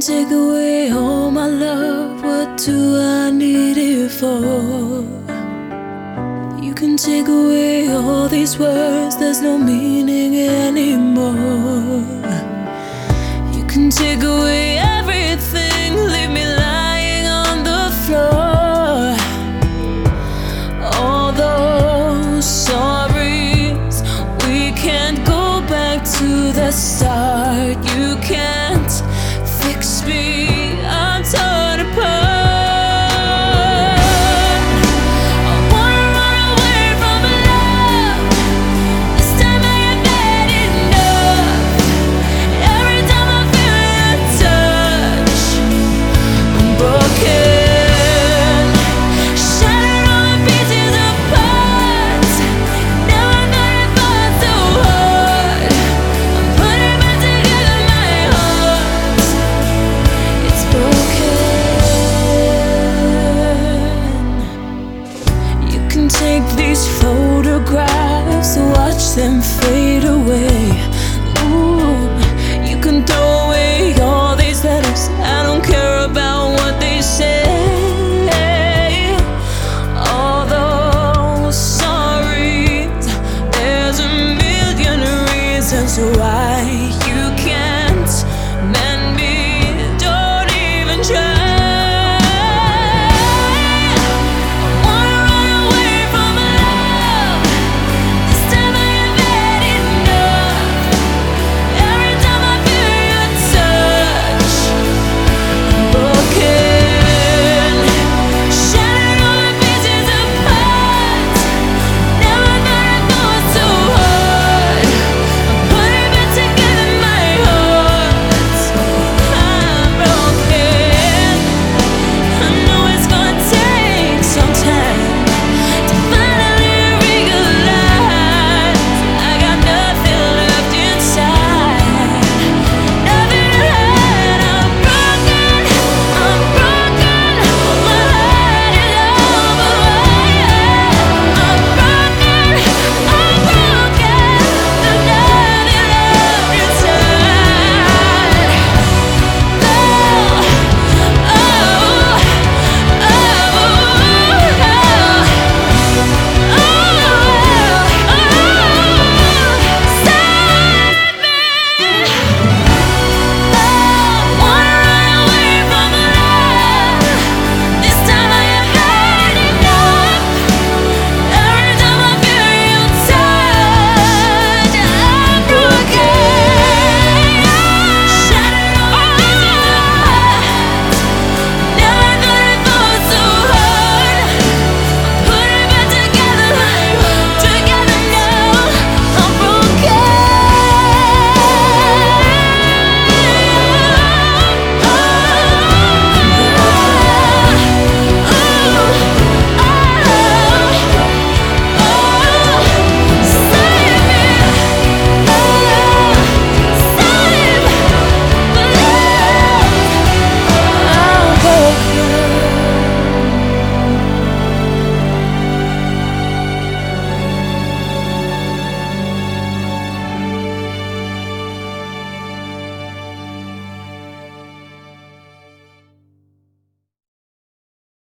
take away all my love, what do I need it for? You can take away all these words, there's no meaning anymore. You can take away and fade away. Ooh, you can throw away all these letters. I don't care about what they say. Although sorry, there's a million reasons why you.